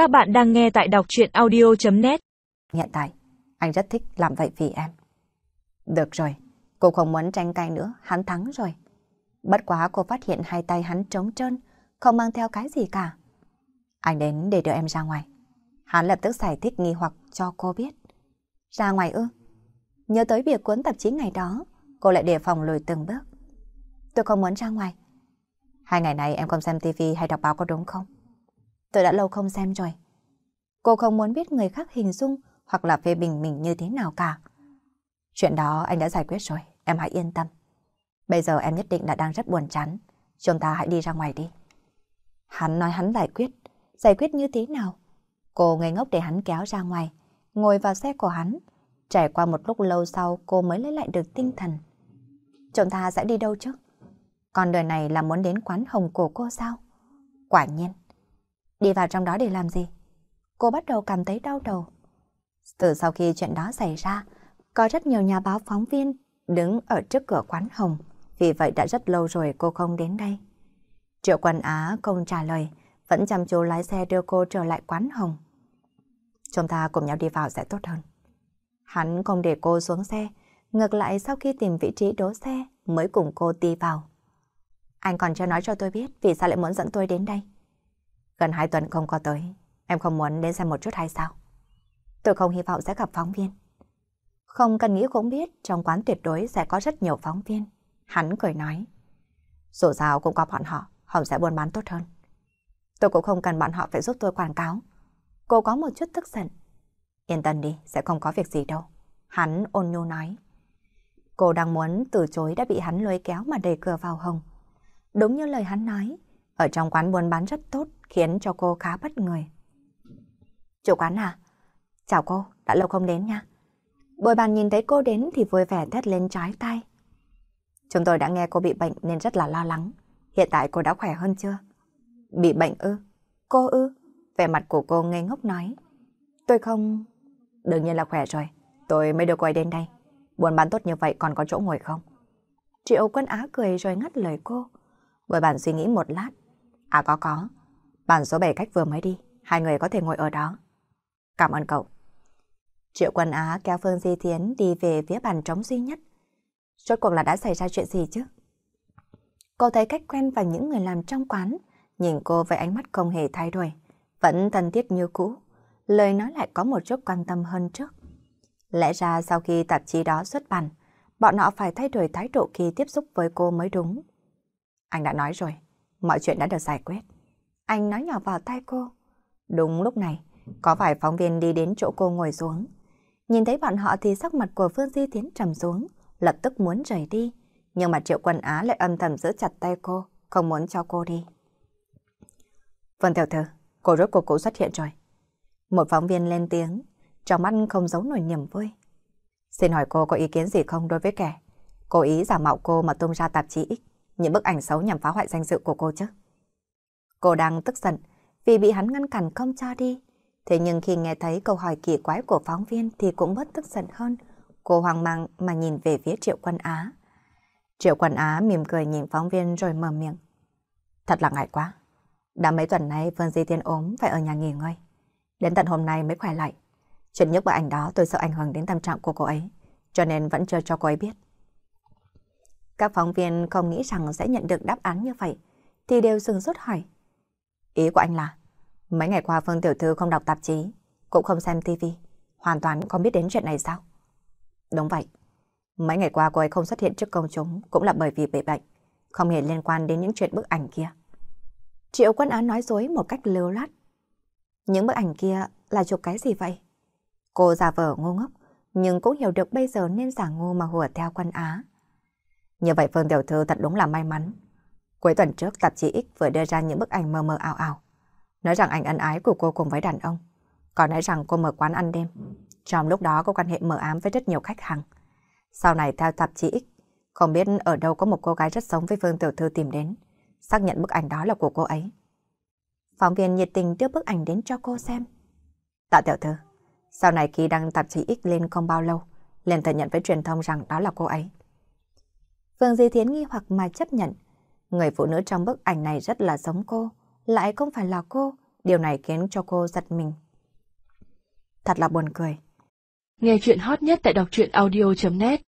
Các bạn đang nghe tại đọc chuyện audio.net Hiện tại, anh rất thích làm vậy vì em. Được rồi, cô không muốn tranh cãi nữa, hắn thắng rồi. Bất quá cô phát hiện hai tay hắn trống trơn, không mang theo cái gì cả. Anh đến để đưa em ra ngoài. Hắn lập tức giải thích nghi hoặc cho cô biết. Ra ngoài ư? Nhớ tới việc cuốn tạp chí ngày đó, cô lại đề phòng lùi từng bước. Tôi không muốn ra ngoài. Hai ngày này em không xem tivi hay đọc báo có đúng không? Tôi đã lâu không xem rồi. Cô không muốn biết người khác hình dung hoặc là phê bình mình như thế nào cả. Chuyện đó anh đã giải quyết rồi, em hãy yên tâm. Bây giờ em nhất định là đang rất buồn chán. Chúng ta hãy đi ra ngoài đi. Hắn nói hắn giải quyết. Giải quyết như thế nào? Cô ngây ngốc để hắn kéo ra ngoài, ngồi vào xe của hắn. Trải qua một lúc lâu sau cô mới lấy lại được tinh thần. Chúng ta sẽ đi đâu chứ? Còn đời này là muốn đến quán hồng cổ cô sao? Quả nhiên. Đi vào trong đó để làm gì? Cô bắt đầu cảm thấy đau đầu. Từ sau khi chuyện đó xảy ra, có rất nhiều nhà báo phóng viên đứng ở trước cửa quán hồng. Vì vậy đã rất lâu rồi cô không đến đây. Triệu Quân Á không trả lời, vẫn chăm chú lái xe đưa cô trở lại quán hồng. Chúng ta cùng nhau đi vào sẽ tốt hơn. Hắn không để cô xuống xe, ngược lại sau khi tìm vị trí đỗ xe mới cùng cô đi vào. Anh còn chưa nói cho tôi biết vì sao lại muốn dẫn tôi đến đây. Gần hai tuần không có tới, em không muốn đến xem một chút hay sao? Tôi không hy vọng sẽ gặp phóng viên. Không cần nghĩ cũng biết trong quán tuyệt đối sẽ có rất nhiều phóng viên. Hắn cười nói. Dù sao cũng có bọn họ, họ sẽ buôn bán tốt hơn. Tôi cũng không cần bọn họ phải giúp tôi quảng cáo. Cô có một chút tức giận. Yên tâm đi, sẽ không có việc gì đâu. Hắn ôn nhu nói. Cô đang muốn từ chối đã bị hắn lôi kéo mà đẩy cửa vào hồng. Đúng như lời hắn nói, ở trong quán buôn bán rất tốt, khiến cho cô khá bất ngờ. Chủ quán à? Chào cô, đã lâu không đến nha. Bồi bàn nhìn thấy cô đến thì vui vẻ thét lên trái tay. Chúng tôi đã nghe cô bị bệnh nên rất là lo lắng. Hiện tại cô đã khỏe hơn chưa? Bị bệnh ư? Cô ư? Vẻ mặt của cô ngây ngốc nói. Tôi không... Đương nhiên là khỏe rồi. Tôi mới được quay đến đây. Buồn bán tốt như vậy còn có chỗ ngồi không? Triệu quân Á cười rồi ngắt lời cô. Bồi bàn suy nghĩ một lát. À có có. Bàn số 7 cách vừa mới đi. Hai người có thể ngồi ở đó. Cảm ơn cậu. Triệu quân Á kéo Phương Di Thiến đi về phía bàn trống duy nhất. Rốt cuộc là đã xảy ra chuyện gì chứ? Cô thấy cách quen và những người làm trong quán, nhìn cô với ánh mắt không hề thay đổi, vẫn thân thiết như cũ, lời nói lại có một chút quan tâm hơn trước. Lẽ ra sau khi tạp chí đó xuất bản, bọn họ phải thay đổi thái độ khi tiếp xúc với cô mới đúng. Anh đã nói rồi, mọi chuyện đã được giải quyết. Anh nói nhỏ vào tay cô. Đúng lúc này, có vài phóng viên đi đến chỗ cô ngồi xuống. Nhìn thấy bọn họ thì sắc mặt của Phương Di Tiến trầm xuống, lập tức muốn rời đi. Nhưng mà Triệu Quân Á lại âm thầm giữ chặt tay cô, không muốn cho cô đi. Vân Tiểu Thư, cô rốt cuộc cũng xuất hiện rồi. Một phóng viên lên tiếng, trong mắt không giấu nổi niềm vui. Xin hỏi cô có ý kiến gì không đối với kẻ? Cố ý giả mạo cô mà tung ra tạp chí X, những bức ảnh xấu nhằm phá hoại danh dự của cô chứ? Cô đang tức giận vì bị hắn ngăn cản không cho đi. Thế nhưng khi nghe thấy câu hỏi kỳ quái của phóng viên thì cũng bớt tức giận hơn. Cô hoang mang mà nhìn về phía Triệu Quân Á. Triệu Quân Á mỉm cười nhìn phóng viên rồi mở miệng. Thật là ngại quá. Đã mấy tuần nay Vương Di Thiên ốm phải ở nhà nghỉ ngơi. Đến tận hôm nay mới khỏe lại. Chuyện nhức bức ảnh đó tôi sợ ảnh hưởng đến tâm trạng của cô ấy. Cho nên vẫn chưa cho cô ấy biết. Các phóng viên không nghĩ rằng sẽ nhận được đáp án như vậy. Thì đều sừng sốt hỏi. Ý của anh là Mấy ngày qua Phương Tiểu Thư không đọc tạp chí, cũng không xem tivi, hoàn toàn không biết đến chuyện này sao? Đúng vậy. Mấy ngày qua cô ấy không xuất hiện trước công chúng cũng là bởi vì bị bệnh, không hề liên quan đến những chuyện bức ảnh kia. Triệu Quân Á nói dối một cách lưu loát. Những bức ảnh kia là chụp cái gì vậy? Cô giả vờ ngu ngốc, nhưng cũng hiểu được bây giờ nên giả ngu mà hùa theo Quân Á. Như vậy Phương Tiểu Thư thật đúng là may mắn. Cuối tuần trước tạp chí X vừa đưa ra những bức ảnh mờ mờ ảo ảo nói rằng ảnh ân ái của cô cùng với đàn ông. Còn nói rằng cô mở quán ăn đêm. Trong lúc đó có quan hệ mờ ám với rất nhiều khách hàng. Sau này theo tạp chí X, không biết ở đâu có một cô gái rất giống với Phương Tiểu Thư tìm đến, xác nhận bức ảnh đó là của cô ấy. Phóng viên nhiệt tình đưa bức ảnh đến cho cô xem. Tạ Tiểu Thư, sau này khi đăng tạp chí X lên không bao lâu, liền thừa nhận với truyền thông rằng đó là cô ấy. Vâng, Phương Di Thiến nghi hoặc mà chấp nhận. Người phụ nữ trong bức ảnh này rất là giống cô, lại không phải là cô. Điều này khiến cho cô giật mình. Thật là buồn cười. Nghe chuyện hot nhất tại đọc truyện audio.net